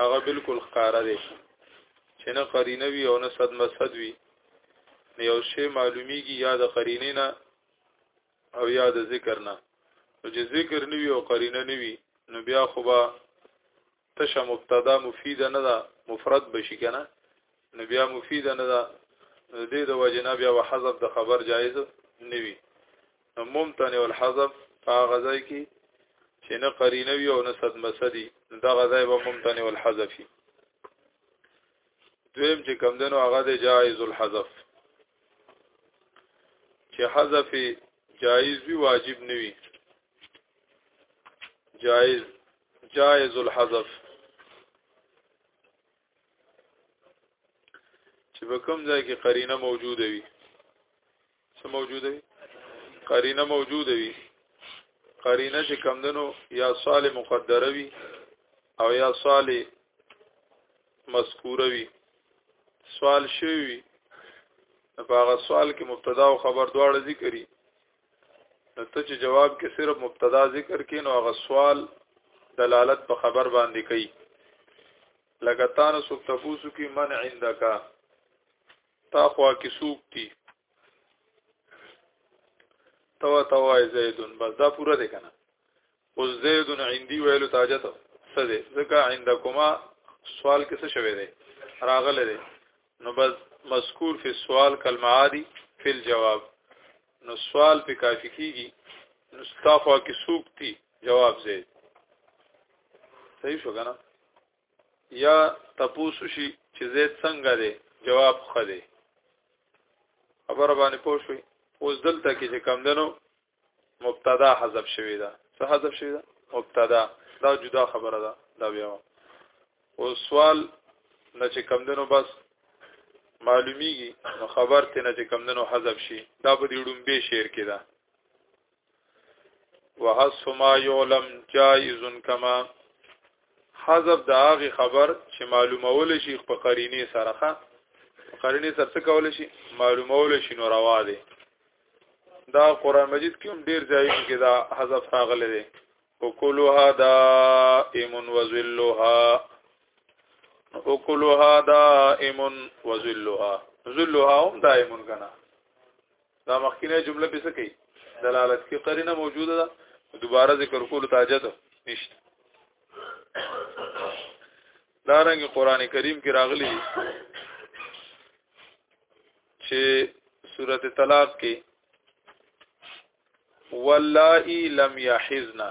هغه بالکل ښکارا دی چې نه قرینه وي او نه صد مسد وي یو شی معلومیږي یا د قرینه نه او یا د ذکر نه نو چې ذکر نه وي او قرینه نه وي نو بیا خو به تشه مبتدا مفیده نه ده مفرد بشي کنه نو بیا مفیده نه ده د دې د وجنه بیا وحذف د خبر جایز نه وي ممتنع الحذف هغه ځای کې چې نه قرینه وي او نه صدمه سدي دا غځای به ممتنع الحذف دویم چې کم دنو هغه د جایز الحذف چې حذف جایز وي واجب نه وي جایز جایز الحذف چې په کوم ځای کې قرینه موجوده وي څه موجوده وي قرینه موجوده وي قرینه چې کمدنو یا صالح مقدره وي او یا صالح مذکوره وي سوال شوی وي په هغه سوال کې مبتدا او خبر دواړه ذکرې نو ته چې جواب کې صرف مبتدا ذکر کې نو هغه سوال دلالت په خبر باندې کوي لکه تاسو تاسو کې من عندك تا خوا کې سوق دي توا توا زیدون بس دا پورا دی کنه اوس زیدون عندي ویلو تاجته څه دی ځکه عندکما سوال کې څه شوی دی راغله دی نو بس مذکور فی سوال کلمه عادی فی الجواب نو سوال په کافی کیږي نو ستافه کې سوق دي جواب زید صحیح شو کنه یا تپوسو شي چې زید څنګه دی جواب خه دی خبره باندې پوه شوي اوس دلته کې چې کم دنو مبتدا حذف شوی ده څه حذف شوی ده مبتدا دا جدا خبره ده دا بیا او سوال نه چې کم دنو بس معلومیږي نو خبر ته نه چې کم دنو حذف شي دا په دې ډومبه شعر کې ده وحذف ما يعلم جائز كما حذف د هغه خبر چې معلومول شي په قرینه سره ښه قرینه سره څه کول شي معلومول شي نو روا دي دا قران مجید کې هم ډیر ځای کې دا حذف راغلی دی وکلها دائم وذلها وکلها دائم وذلها ذلها هم دائم کنه دا مخکینه جمله به څه کوي دلالت کې قرینه موجوده ده دوباره ذکر کول تاجت نشته دا رنګ قران کریم کې راغلي چې سورته طلاق کې واللائي لم يحزنا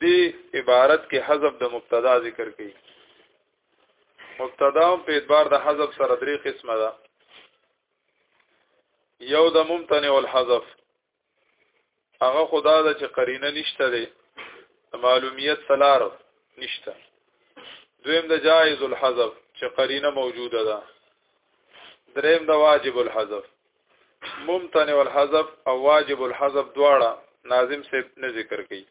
دی عبارت کې حذف د مبتدا ذکر کړي مبتدا په اعتبار د حذف سره درې قسمه ده یو د ممتنع الحذف هغه خدا د چې قرینه نشته دی معلومیت سلار نشته دویم د جائز الحذف چې قرینه موجوده ده دریم د واجب الحذف ممتنع الحذف او واجب الحذف دواړه ناظم سے نه ذکر کړي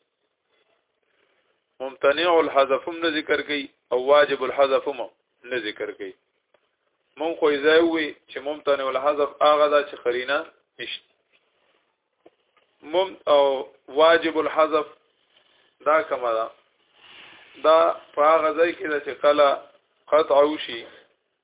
ممتنع الحذف هم نه ذکر کړي او واجب الحذف هم نه ذکر کړي مون خو ځای وي چې ممتنع الحذف هغه دا چې قرینه نشته مم او واجب الحذف دا کومه ده دا په هغه ځای کې چې کله قطع وشي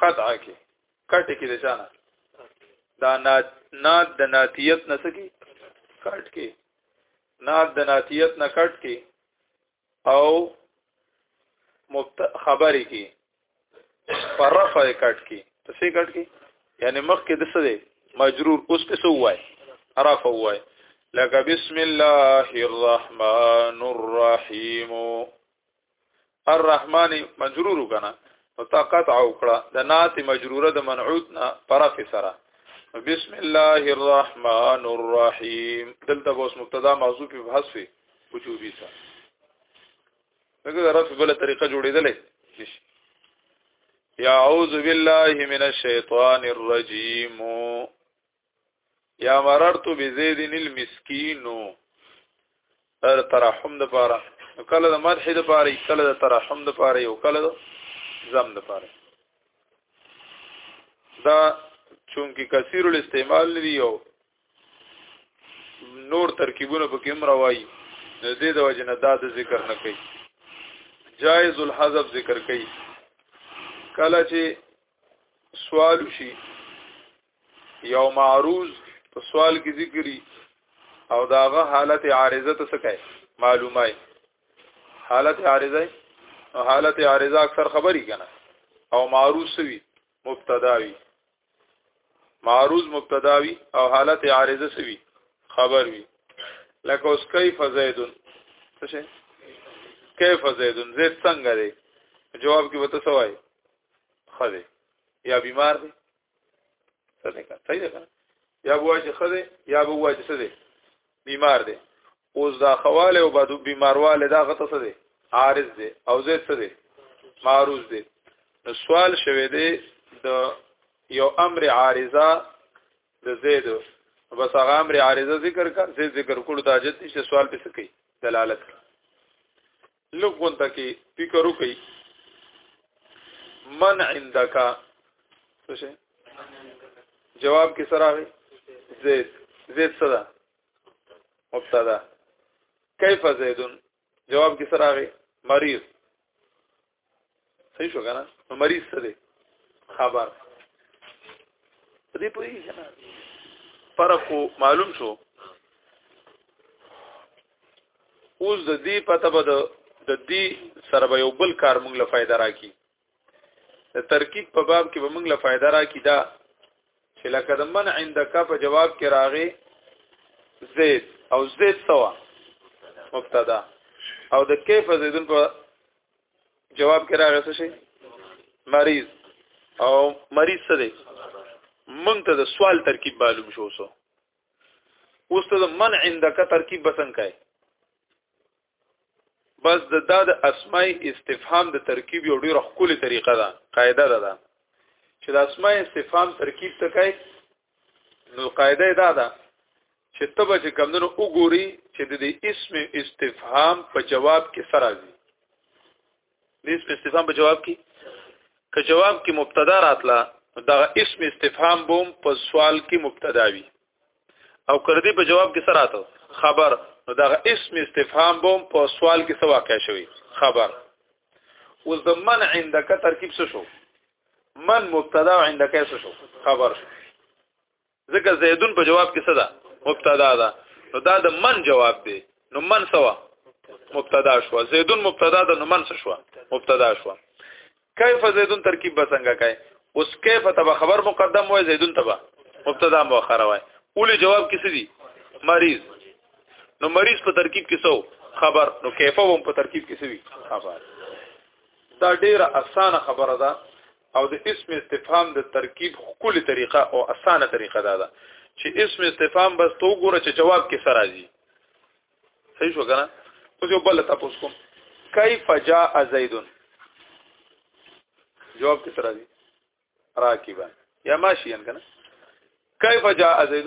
قطع کې کټ کې د چانه دا ناد ناد د ناتیت نه سکی کټ کې ناد د ناتیت نه کټ کې او مبت خبرې کې پر رفع کټ کې ته څه کټ کې یعنی مخ کې د څه دی مجرور اوس په څه وای رفع وای لکه بسم الله الرحمن الرحیم الرحمن مجرور کنه نو تا قطع وکړه د نات مجروره د منعوت نه طرف سره بسم الله الرحمن الرحیم دلته اوس مبتدا موضوع په حذف وجوبی سره دغه رفع بل طریقه جوړیدلې یا اعوذ بالله من الشیطان الرجیم یا مررت بزید المسکین تر ترحم د پاره کله د مدح د پاره کله د ترحم د پاره او کله د زم د پاره دا چونکی کثیر الاستعمال لري او نور ترکیبونه په کوم راوي نو دې د وجنه دا د ذکر نه کوي جائز الحذف ذکر کوي کله چې سوال شي یو معروض په سوال کې ذکري او داغه حالت عارضه ته سکه معلومه حالت عارضه او حالت عارضه اکثر خبري کنه او معروض سوي مبتداوي معروض مبتداوي او حالت عارضه سوي خبر وي لکه اوس کیف زیدون څه شي کیف زیدون زید څنګه دی جواب کې وته سوای خدي یا بیمار دی څه ده صحیح ده کنه یا بوای چې خده یا بوای چې سده بیمار دی اوس دا خواله او بعد بیمارواله دا غته سده عارض دی او زید سده معروض دی نو سوال شوه دی د یو امر عارضه د زید بس هغه امر عارضه ذکر کا زید ذکر کول د حاجت نشته سوال به سکی دلالت لږ غونته کې فکر وکړي من عندك څه شي جواب کې سره راغی زید زید صدا مبتدا کیف زیدون جواب کې سره راغی مریض صحیح شو کنه نو مریض څه دی خبر دې پوری کنه فرق معلوم شو اوس د دې پته به د دې سره به یو بل کار موږ له فائدہ راکې د ترکیب په باب کې به موږ له فائدہ راکې دا چې لکه د من عندك په جواب کې راغې زید او زید سوا مبتدا او د کیف زیدن په جواب کې راغی څه شي مریض او مریض څه دی مونږ ته د سوال ترکیب معلوم شو سو اوس ته د من عندك ترکیب بسنګ کای بس د دا د اسماء استفهام د ترکیب یو ډیره خولي طریقه ده قاعده ده ده چې د اسماء استفهام ترکیب ته کای نو قاعده دا ده چې تبه چې کمندونو وګوري چې د دې اسم استفهام په جواب کې سره دي د اسم استفهام په جواب کې که جواب کې مبتدا راتله دا اسم استفهام بوم په سوال کې مبتدا وي او کړدي په جواب کې سره راته خبر نو دا اسم استفهام بوم په سوال کې څه واقع شوی خبر اوس د منع عندك ترکیب څه شو من مبتدا او عند کیس شو خبر شو ځکه زیدون په جواب کې څه ده مبتدا ده نو دا د من جواب دی نو من سوا مبتدا شو زیدون مبتدا ده نو من څه شو مبتدا شو کیف زیدون ترکیب به څنګه کوي اوس کیف تبع خبر مقدم وای زیدون تبع مبتدا مؤخر وای اولی جواب کې څه دي مریض نو مریض په ترکیب کې څه خبر نو کیفه هم په ترکیب کې څه وي خبر دا ډیره اسانه خبره ده او د اسم استفهام د ترکیب خولي طریقه او اسانه طریقه ده چې اسم استفهام بس تو ګوره چې جواب کې سره راځي صحیح شو کنه اوس یو بل تاسو کوم کیف جاء زید جواب کې سره راځي راکبا یا ماشیان کنه کیف جاء زید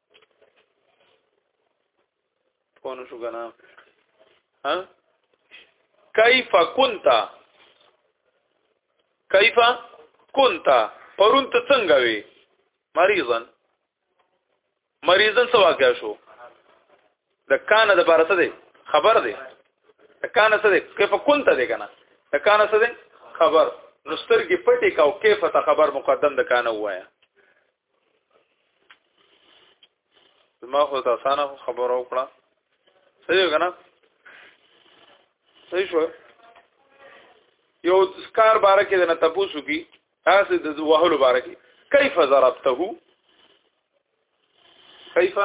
کونه شو کنه ها کیف كنت کیف كنت پرون ته څنګه وي مریضن مریضن څه واقع شو د کان د بار څه دی خبر دی د کان څه دی کیف كنت دی کنه د کان څه دی خبر نسترګي پټي کاو کیف ته خبر مقدم د کان وایا ما خو ته اسانه خبرو کړه صحیح کنه صحیح شو یو سکار بارکه دنه تاسو کی تاسو د وهلو بارکه کیف ضربته کیف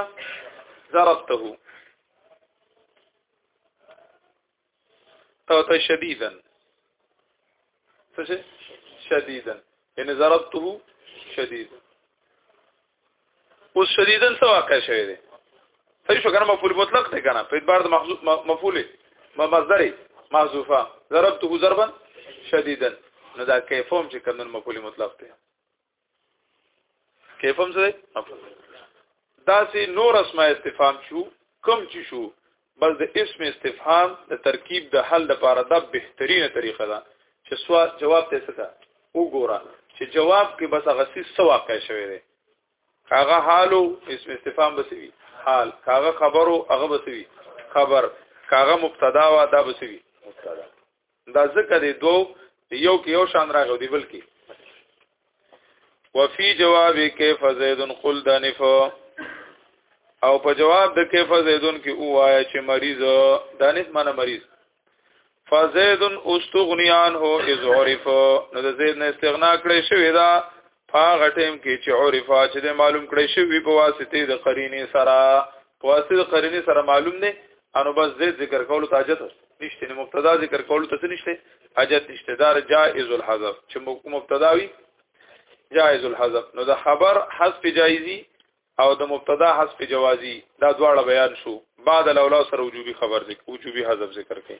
ضربته تو ته شدیدن څه شدیدن یعنی ضربته شدید اوس شدیدن څه واقع شوی دی صحیح شو کنه مفعول مطلق دی کنه په اعتبار د محذوف مفعول مصدر محذوفه ضربته ضربا شدیدن نو دا کیفوم چې کمن مفعول مطلق دی کیف هم زه دا سي نور اسماء استفهام شو کم چی شو بس د اسم استفهام د ترکیب د حل لپاره دا بهترینه طریقه ده چې سوال جواب ته څه ده وګوره چې جواب کې بس هغه څه واقع شوی دی هغه حالو اسم استفهام بسوي حال هغه خبرو هغه بسوي خبر هغه مبتدا وا دا بسوي مبتدا دا ځکه دی دو یو کې یو شان راغو دی بل کې وفي جواب کیف زید قل دنف او په جواب د کیف زیدون کې اوایا چې مریض دانف معنی مریض فزید استغنی عنه اذ عرف نو د زید نه استغنا کړی شوی دا هغه ټیم کې چې عرفا چې د معلوم کړی شوی په واسطه د قرینې سره په واسطه د قرینې سره معلوم نه انو بس زید ذکر کولو ته حاجت نشته نه مبتدا ذکر کولو ته نشته حاجت نشته دار جائز الحذف چې مبتدا وي جائز الحذف نو د خبر حذف جایزي او د مبتدا حذف جوازي دا دواړه بیان شو بعد الاولا سره وجوبي خبر ذکر وجوبي حذف ذکر کړي